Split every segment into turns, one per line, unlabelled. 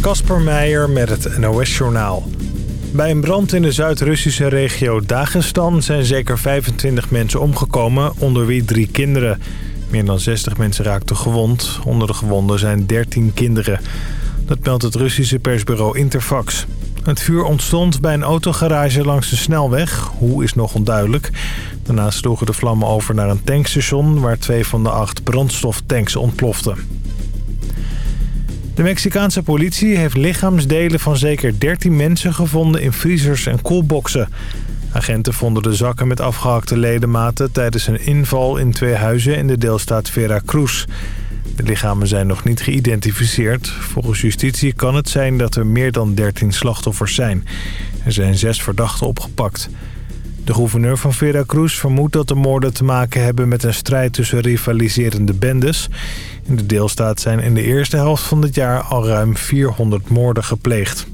Kasper Meijer met het NOS-journaal. Bij een brand in de Zuid-Russische regio Dagestan zijn zeker 25 mensen omgekomen, onder wie drie kinderen. Meer dan 60 mensen raakten gewond. Onder de gewonden zijn 13 kinderen. Dat meldt het Russische persbureau Interfax. Het vuur ontstond bij een autogarage langs de snelweg. Hoe is nog onduidelijk. Daarna sloegen de vlammen over naar een tankstation... waar twee van de acht brandstoftanks ontploften. De Mexicaanse politie heeft lichaamsdelen van zeker 13 mensen gevonden in vriezers en koelboxen. Agenten vonden de zakken met afgehakte ledematen tijdens een inval in twee huizen in de deelstaat Veracruz. De lichamen zijn nog niet geïdentificeerd. Volgens justitie kan het zijn dat er meer dan 13 slachtoffers zijn. Er zijn zes verdachten opgepakt. De gouverneur van Veracruz vermoedt dat de moorden te maken hebben met een strijd tussen rivaliserende bendes. In de deelstaat zijn in de eerste helft van het jaar al ruim 400 moorden gepleegd.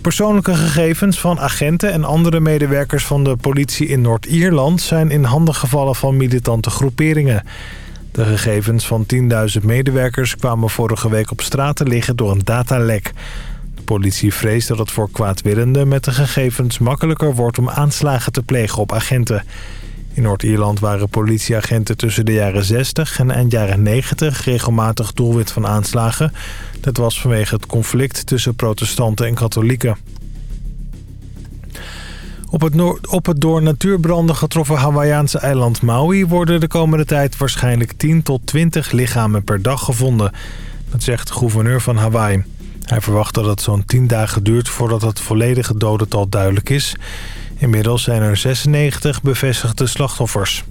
Persoonlijke gegevens van agenten en andere medewerkers van de politie in Noord-Ierland... zijn in handen gevallen van militante groeperingen. De gegevens van 10.000 medewerkers kwamen vorige week op straat te liggen door een datalek. De politie vreest dat het voor kwaadwillenden met de gegevens makkelijker wordt om aanslagen te plegen op agenten. In Noord-Ierland waren politieagenten tussen de jaren 60 en eind jaren 90 regelmatig doelwit van aanslagen. Dat was vanwege het conflict tussen protestanten en katholieken. Op het, op het door natuurbranden getroffen Hawaïaanse eiland Maui... worden de komende tijd waarschijnlijk 10 tot 20 lichamen per dag gevonden. Dat zegt de gouverneur van Hawaii. Hij verwacht dat het zo'n 10 dagen duurt voordat het volledige dodental duidelijk is. Inmiddels zijn er 96 bevestigde slachtoffers.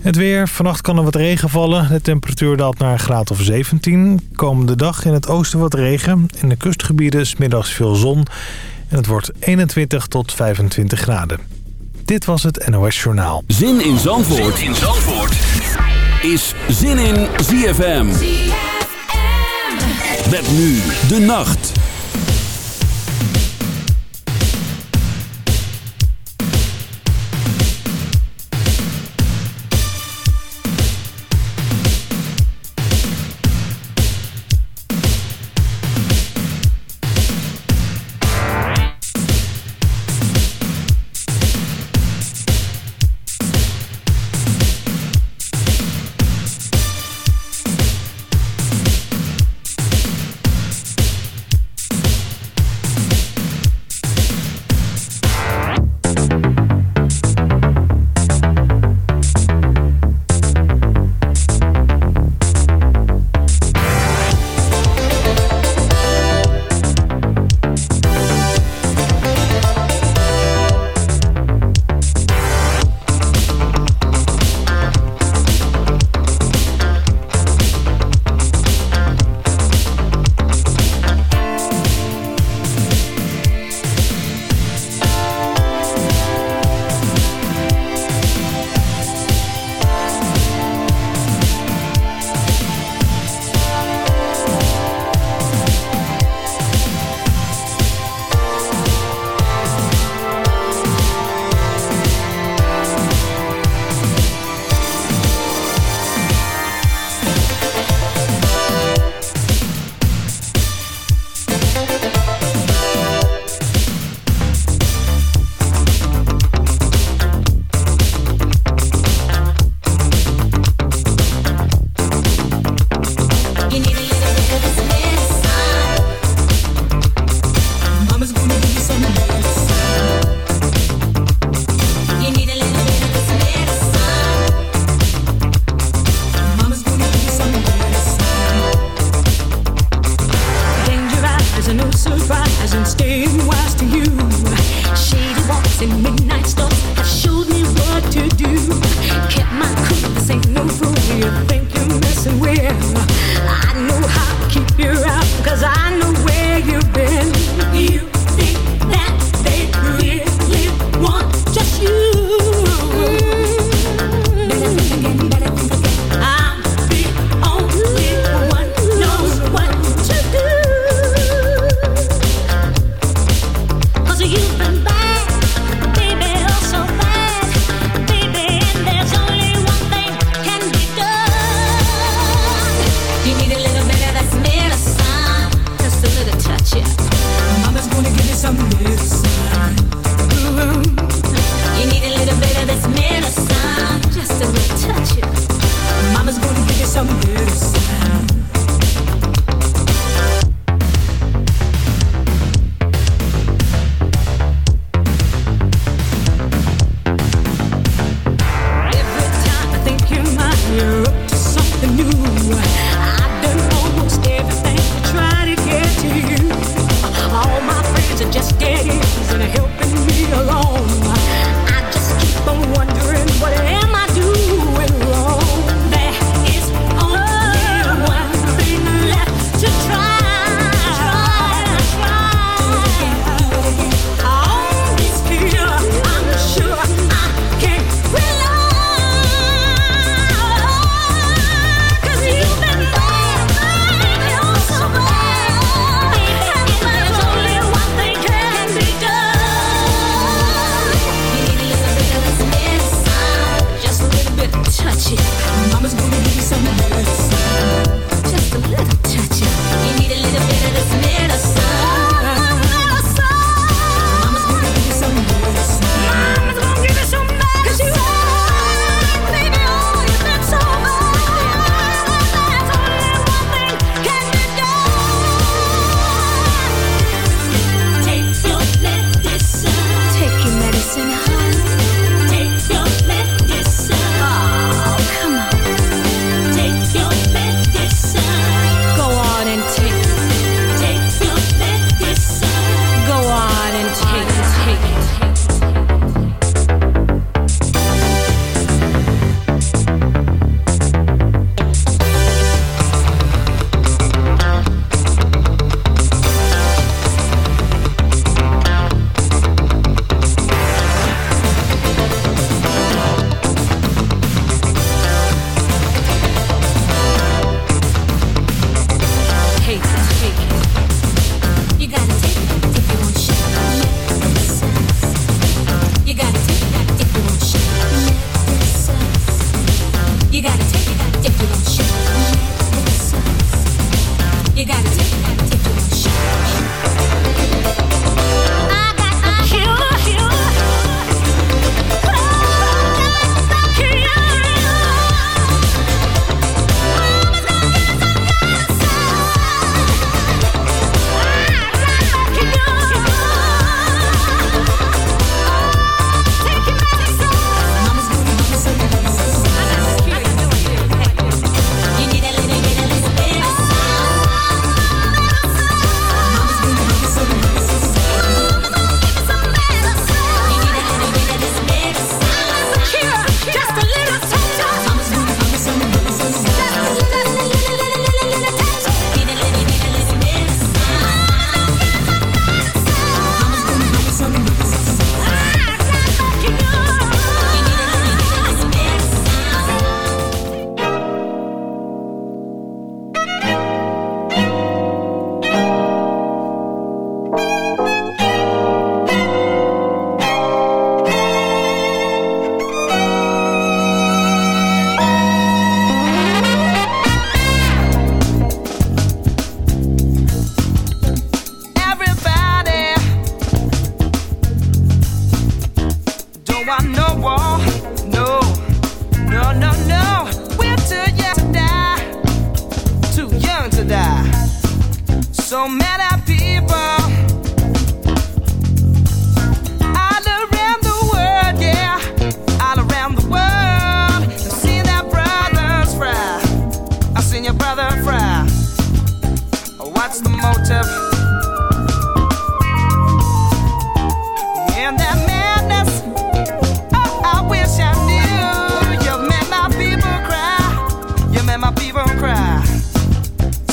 Het weer. Vannacht kan er wat regen vallen. De temperatuur daalt naar een graad of 17. Komende dag in het oosten wat regen. In de kustgebieden smiddags veel zon. En het wordt 21 tot 25 graden. Dit was het NOS Journaal.
Zin in Zandvoort, zin in Zandvoort. is Zin in ZFM. ZFM. Met nu de nacht.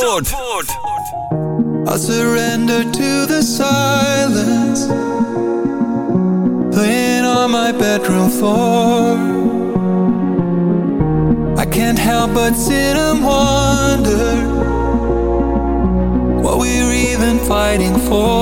Zandvoort. I surrender to
the
silence. Laying on my bedroom floor. I can't help but sit and wonder What we're even fighting for.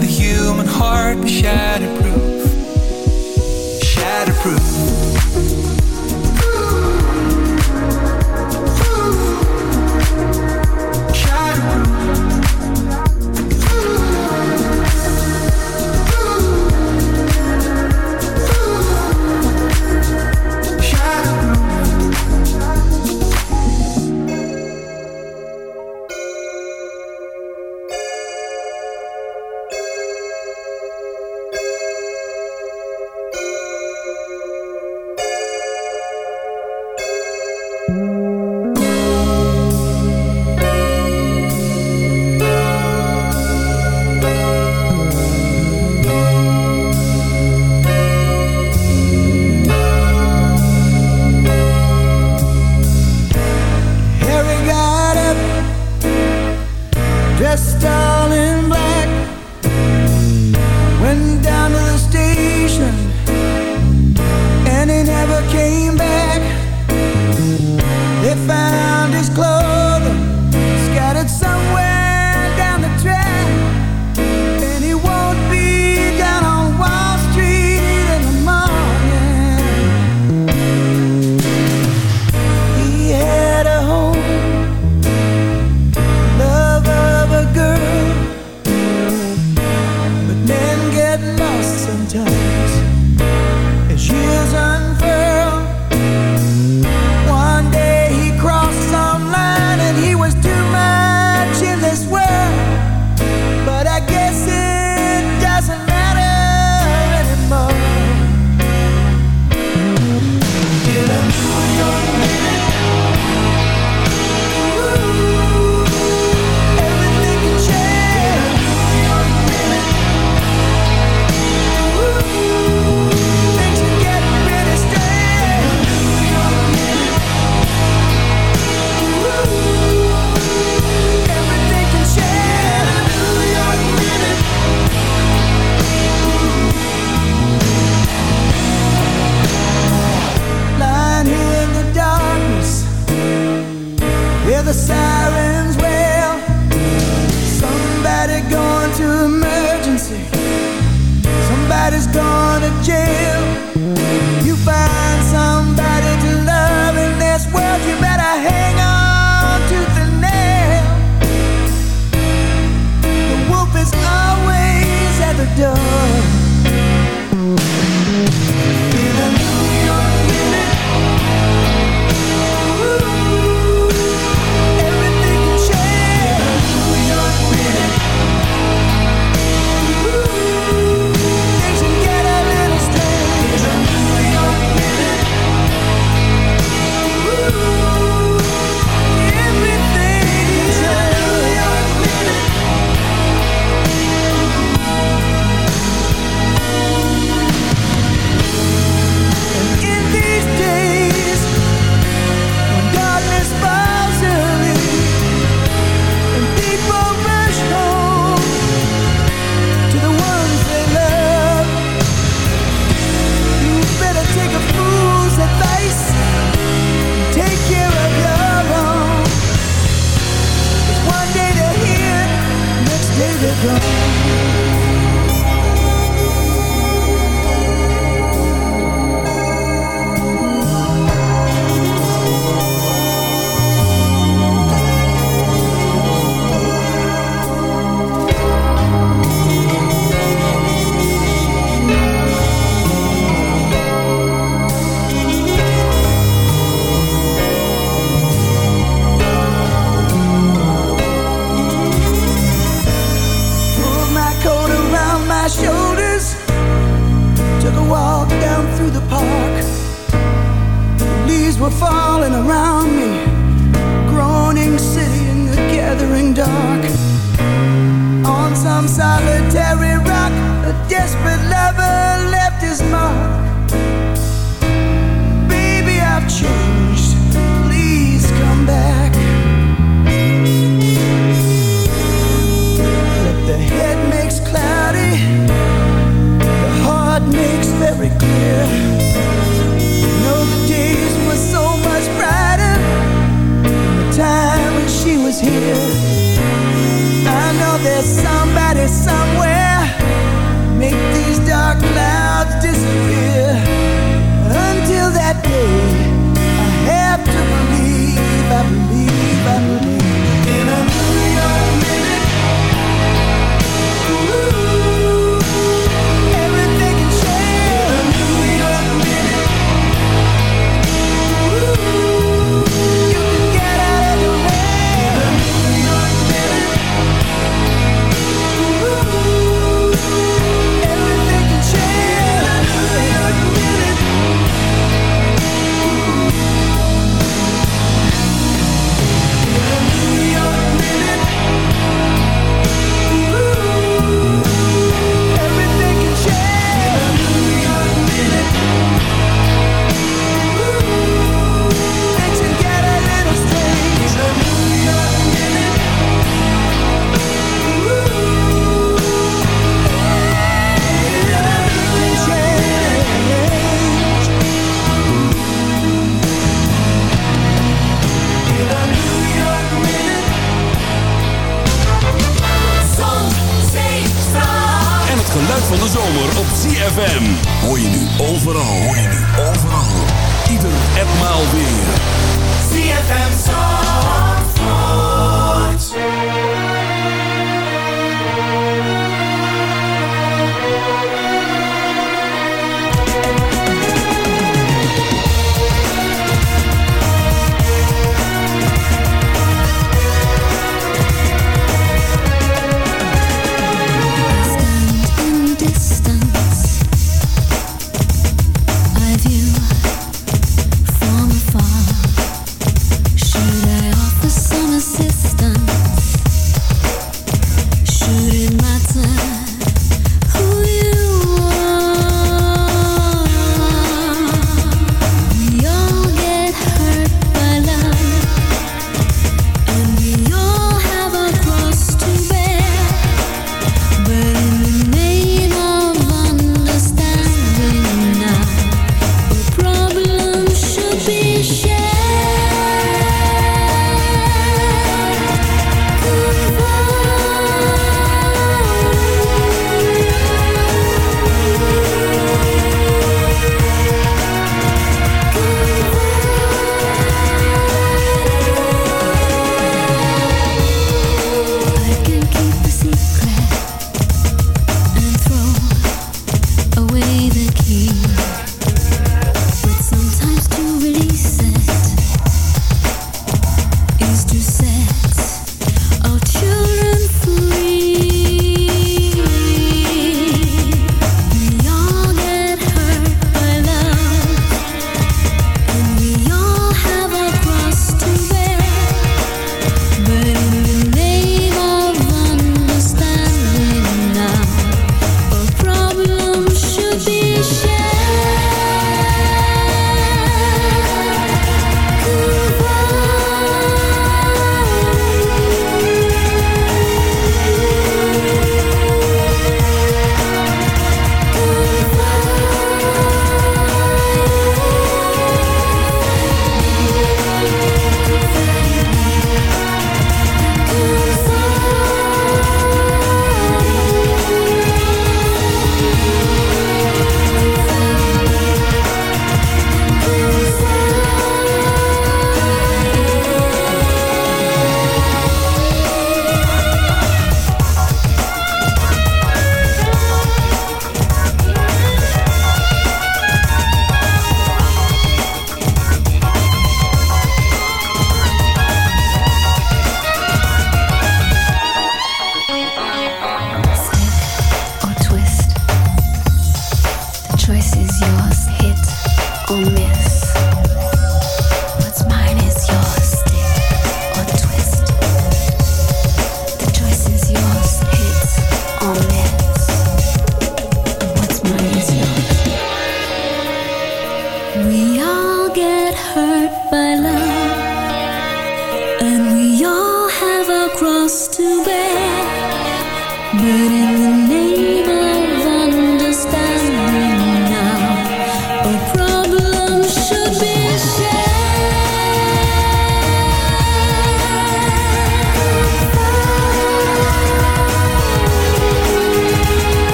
the human heart be shatterproof. Shatterproof.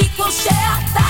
e conserta.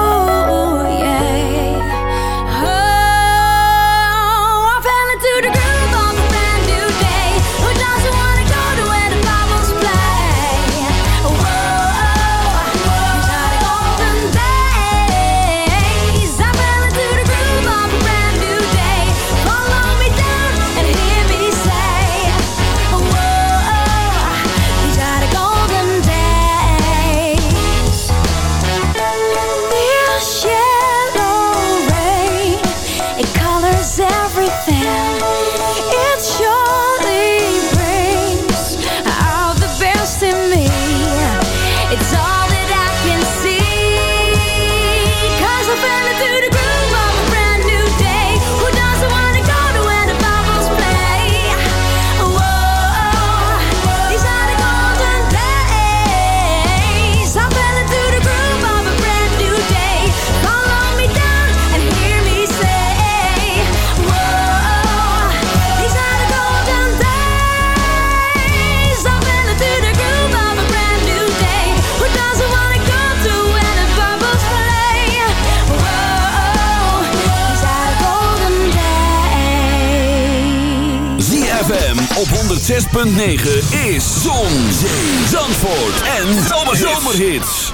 106.9 is Zon, Zee, Zandvoort en Zomerhits.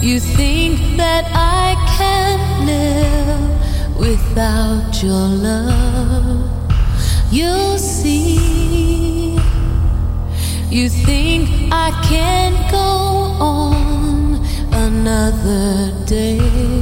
You think that I can live without your love. You'll see. You think I can't go on another day.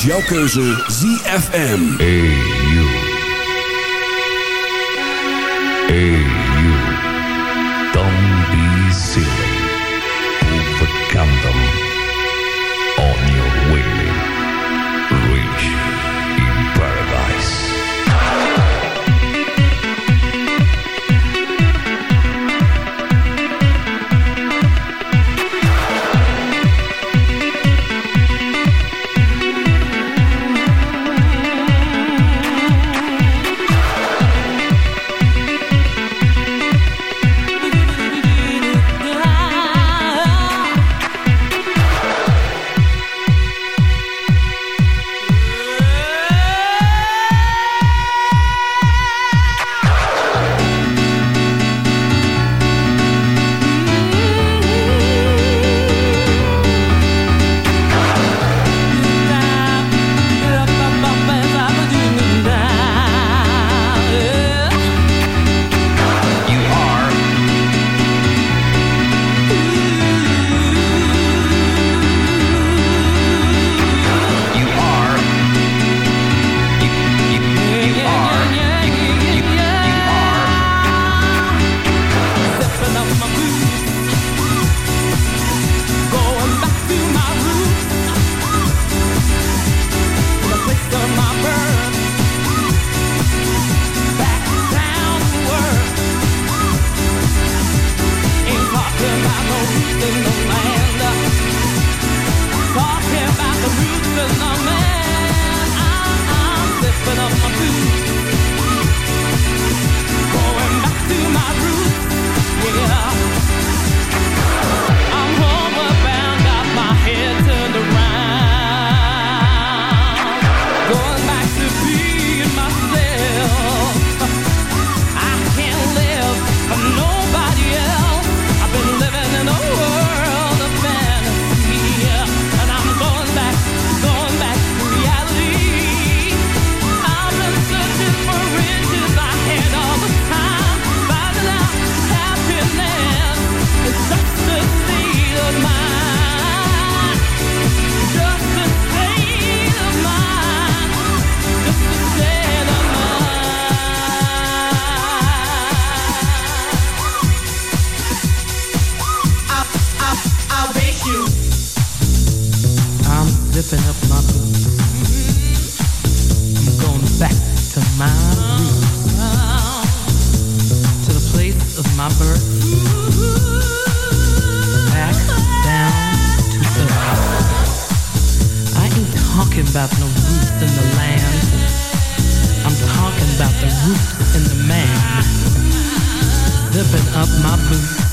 Is jouw keuze ZFM.
Hey
up my boots.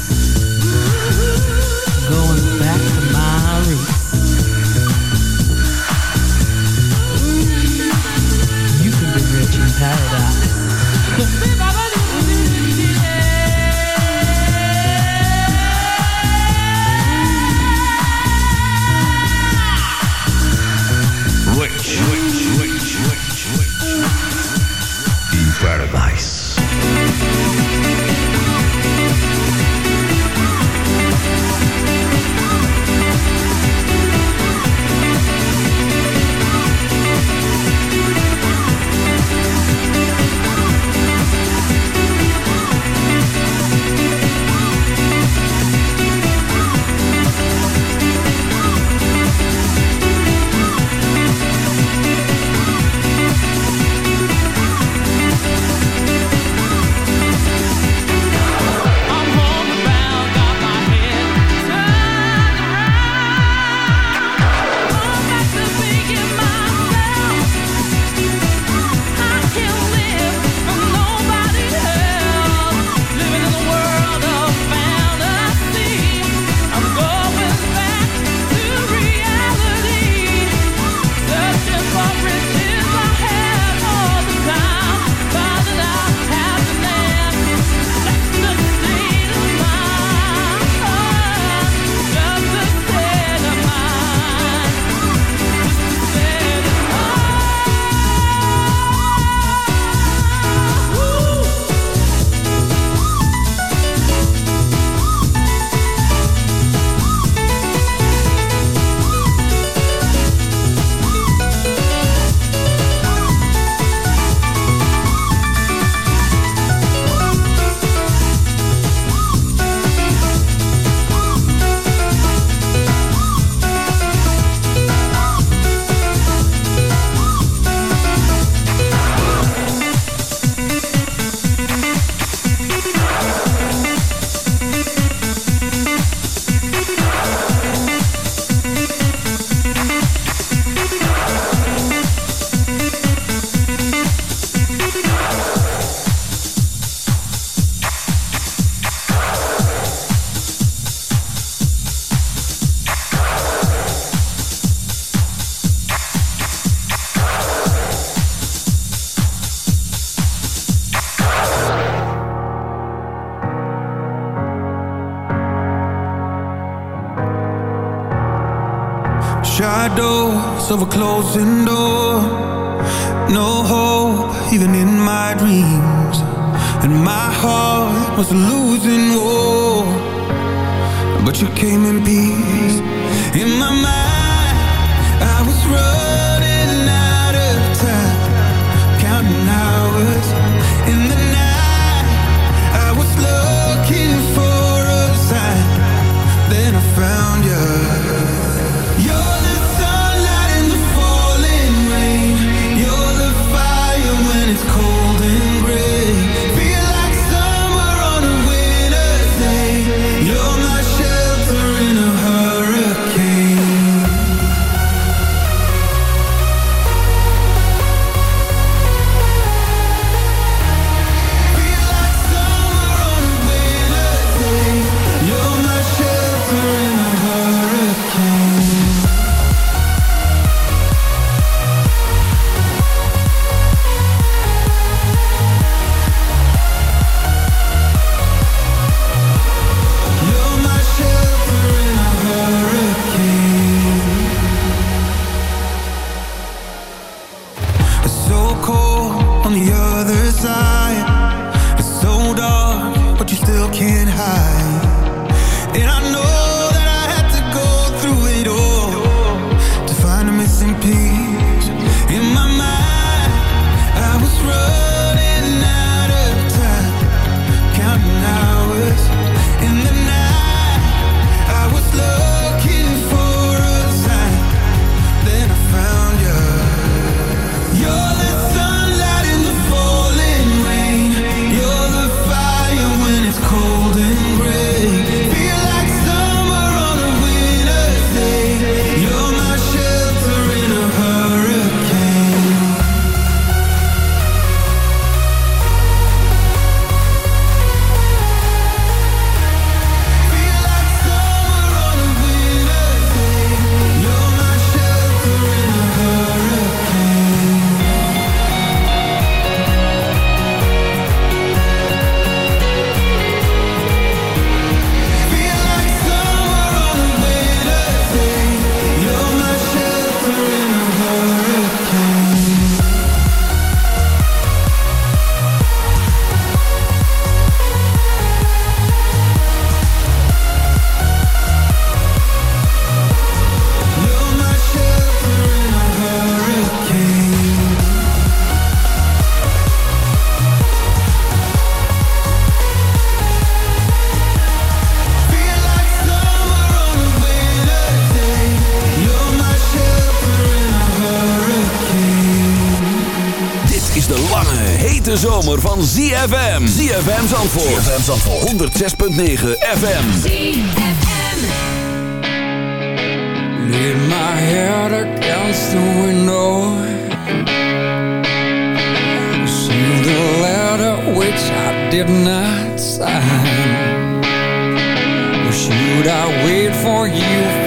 in
zomer van ZFM. ZFM Zandvoort. ZFM Zandvoort. 106.9 FM.
ZFM.
Laid my head against the window Sealed the letter which I did not sign Should I wait for you